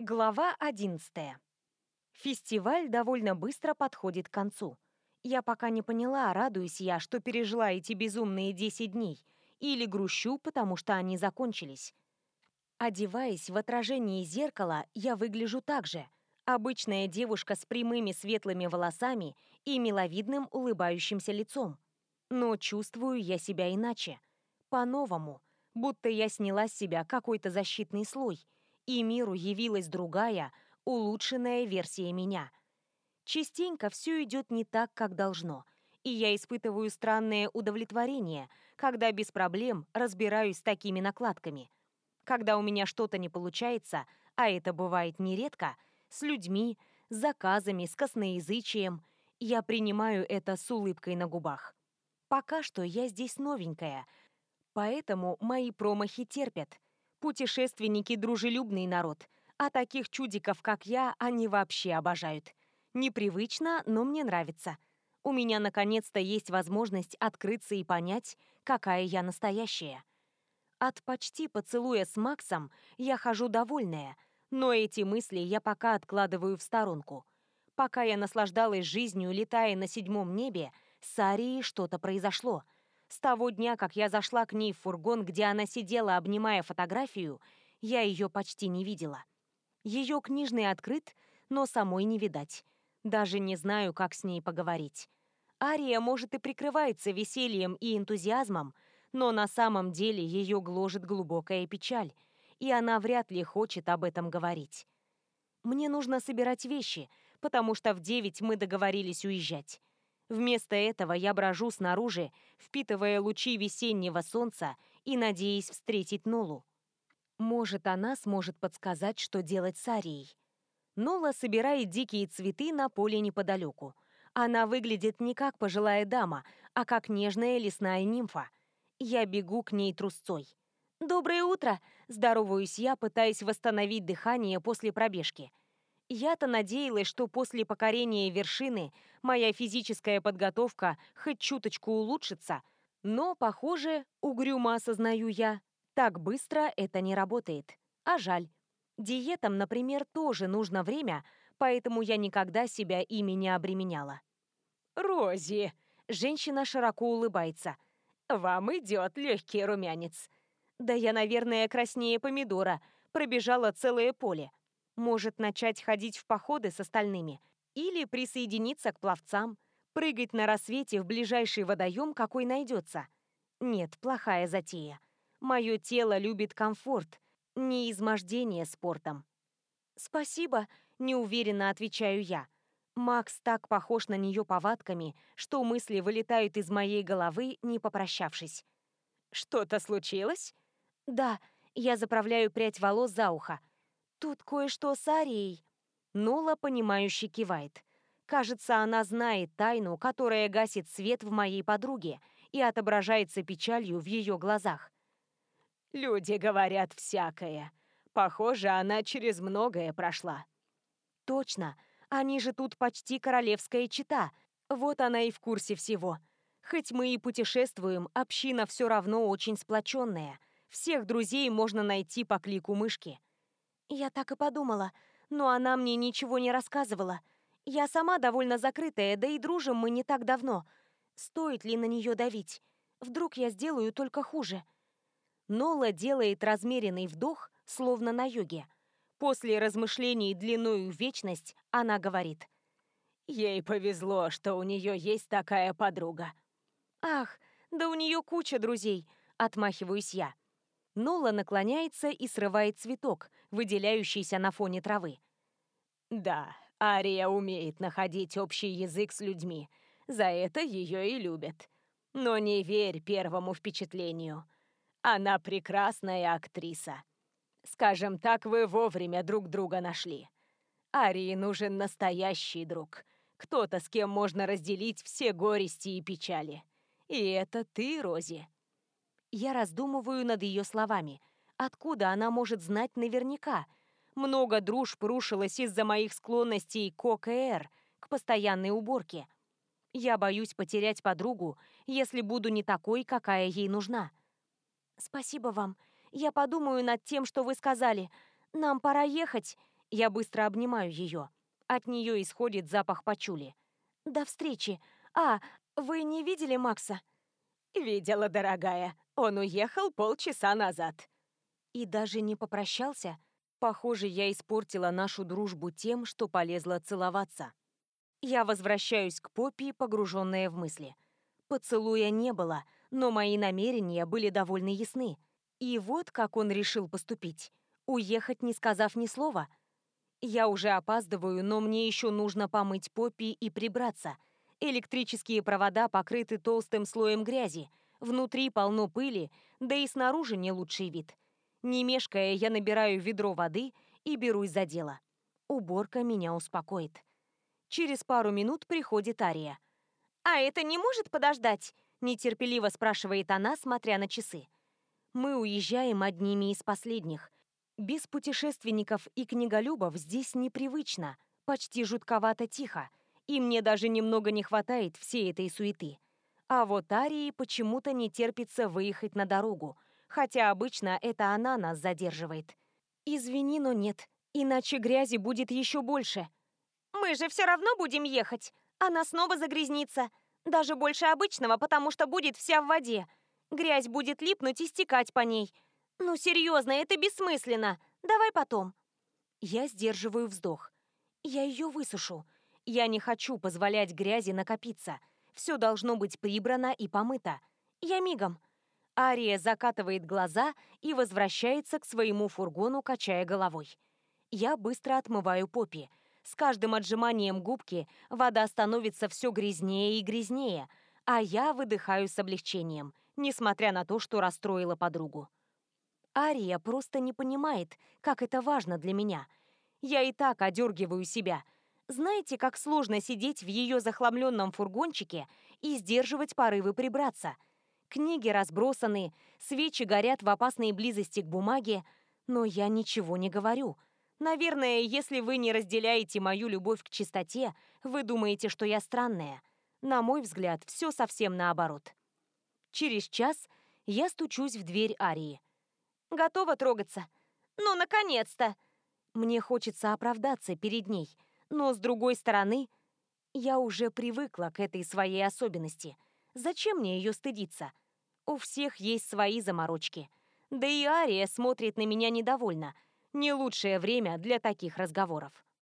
Глава 11. Фестиваль довольно быстро подходит к концу. Я пока не поняла, радуюсь я, что пережила эти безумные 10 дней, или грущу, потому что они закончились. Одеваясь в отражении зеркала, я выгляжу так же. Обычная девушка с прямыми светлыми волосами и миловидным улыбающимся лицом. Но чувствую я себя иначе. По-новому. Будто я сняла с себя какой-то защитный слой – и миру явилась другая, улучшенная версия меня. Частенько все идет не так, как должно, и я испытываю странное удовлетворение, когда без проблем разбираюсь с такими накладками. Когда у меня что-то не получается, а это бывает нередко, с людьми, с заказами, с косноязычием, я принимаю это с улыбкой на губах. Пока что я здесь новенькая, поэтому мои промахи терпят – Путешественники – дружелюбный народ, а таких чудиков, как я, они вообще обожают. Непривычно, но мне нравится. У меня наконец-то есть возможность открыться и понять, какая я настоящая. От почти поцелуя с Максом я хожу довольная, но эти мысли я пока откладываю в сторонку. Пока я наслаждалась жизнью, летая на седьмом небе, с Арией что-то произошло – с того дня, как я зашла к ней в фургон, где она сидела, обнимая фотографию, я ее почти не видела. Ее книжный открыт, но самой не видать. Даже не знаю, как с ней поговорить. Ария, может, и прикрывается весельем и энтузиазмом, но на самом деле ее гложет глубокая печаль, и она вряд ли хочет об этом говорить. Мне нужно собирать вещи, потому что в девять мы договорились уезжать. Вместо этого я брожу снаружи, впитывая лучи весеннего солнца и надеясь встретить Нолу. Может, она сможет подсказать, что делать с Арией. Нола собирает дикие цветы на поле неподалеку. Она выглядит не как пожилая дама, а как нежная лесная нимфа. Я бегу к ней трусцой. «Доброе утро!» – здороваюсь я, пытаясь восстановить дыхание после пробежки – я-то надеялась, что после покорения вершины моя физическая подготовка хоть чуточку улучшится, но, похоже, угрюмо осознаю я, так быстро это не работает. А жаль. Диетам, например, тоже нужно время, поэтому я никогда себя ими не обременяла. «Рози!» – женщина широко улыбается. «Вам идет легкий румянец». «Да я, наверное, краснее помидора. Пробежала целое поле. Может начать ходить в походы с остальными или присоединиться к пловцам, прыгать на рассвете в ближайший водоем, какой найдется. Нет, плохая затея. Мое тело любит комфорт, не измождение спортом. «Спасибо», — неуверенно отвечаю я. Макс так похож на нее повадками, что мысли вылетают из моей головы, не попрощавшись. «Что-то случилось?» «Да», я заправляю прядь волос за ухо. «Тут кое-что с Арией». Нола, понимающе кивает. Кажется, она знает тайну, которая гасит свет в моей подруге и отображается печалью в ее глазах. «Люди говорят всякое. Похоже, она через многое прошла». «Точно. Они же тут почти королевская чита. Вот она и в курсе всего. Хоть мы и путешествуем, община все равно очень сплоченная. Всех друзей можно найти по клику мышки. Я так и подумала, но она мне ничего не рассказывала. Я сама довольно закрытая, да и дружим мы не так давно. Стоит ли на нее давить? Вдруг я сделаю только хуже? Нола делает размеренный вдох, словно на йоге. После размышлений длиною вечность она говорит. «Ей повезло, что у нее есть такая подруга». «Ах, да у нее куча друзей», — отмахиваюсь я. Нола наклоняется и срывает цветок, выделяющийся на фоне травы. «Да, Ария умеет находить общий язык с людьми. За это ее и любят. Но не верь первому впечатлению. Она прекрасная актриса. Скажем так, вы вовремя друг друга нашли. Арии нужен настоящий друг. Кто-то, с кем можно разделить все горести и печали. И это ты, Рози. Я раздумываю над ее словами. Откуда она может знать наверняка? Много дружб рушилось из-за моих склонностей к ОКР, к постоянной уборке. Я боюсь потерять подругу, если буду не такой, какая ей нужна. Спасибо вам. Я подумаю над тем, что вы сказали. Нам пора ехать. Я быстро обнимаю ее. От нее исходит запах пачули. «До встречи. А, вы не видели Макса?» «Видела, дорогая. Он уехал полчаса назад». И даже не попрощался. Похоже, я испортила нашу дружбу тем, что полезла целоваться. Я возвращаюсь к Поппи, погруженная в мысли. Поцелуя не было, но мои намерения были довольно ясны. И вот как он решил поступить. Уехать, не сказав ни слова. Я уже опаздываю, но мне еще нужно помыть Поппи и прибраться. Электрические провода покрыты толстым слоем грязи. Внутри полно пыли, да и снаружи не лучший вид. Не мешкая, я набираю ведро воды и берусь за дело. Уборка меня успокоит. Через пару минут приходит Ария. «А это не может подождать?» – нетерпеливо спрашивает она, смотря на часы. Мы уезжаем одними из последних. Без путешественников и книголюбов здесь непривычно, почти жутковато тихо, и мне даже немного не хватает всей этой суеты. А вот Арии почему-то не терпится выехать на дорогу, хотя обычно это она нас задерживает. Извини, но нет, иначе грязи будет еще больше. Мы же все равно будем ехать. Она снова загрязнится. Даже больше обычного, потому что будет вся в воде. Грязь будет липнуть и стекать по ней. Ну, серьезно, это бессмысленно. Давай потом. Я сдерживаю вздох. Я ее высушу. Я не хочу позволять грязи накопиться. Все должно быть прибрано и помыто. Я мигом. Ария закатывает глаза и возвращается к своему фургону, качая головой. Я быстро отмываю Поппи. С каждым отжиманием губки вода становится все грязнее и грязнее, а я выдыхаю с облегчением – несмотря на то, что расстроила подругу. Ария просто не понимает, как это важно для меня. Я и так одергиваю себя. Знаете, как сложно сидеть в ее захламленном фургончике и сдерживать порывы прибраться? Книги разбросаны, свечи горят в опасной близости к бумаге, но я ничего не говорю. Наверное, если вы не разделяете мою любовь к чистоте, вы думаете, что я странная. На мой взгляд, все совсем наоборот. Через час я стучусь в дверь Арии. «Готова трогаться?» «Ну, наконец-то!» Мне хочется оправдаться перед ней, но, с другой стороны, я уже привыкла к этой своей особенности. Зачем мне ее стыдиться? У всех есть свои заморочки. Да и Ария смотрит на меня недовольно. Не лучшее время для таких разговоров.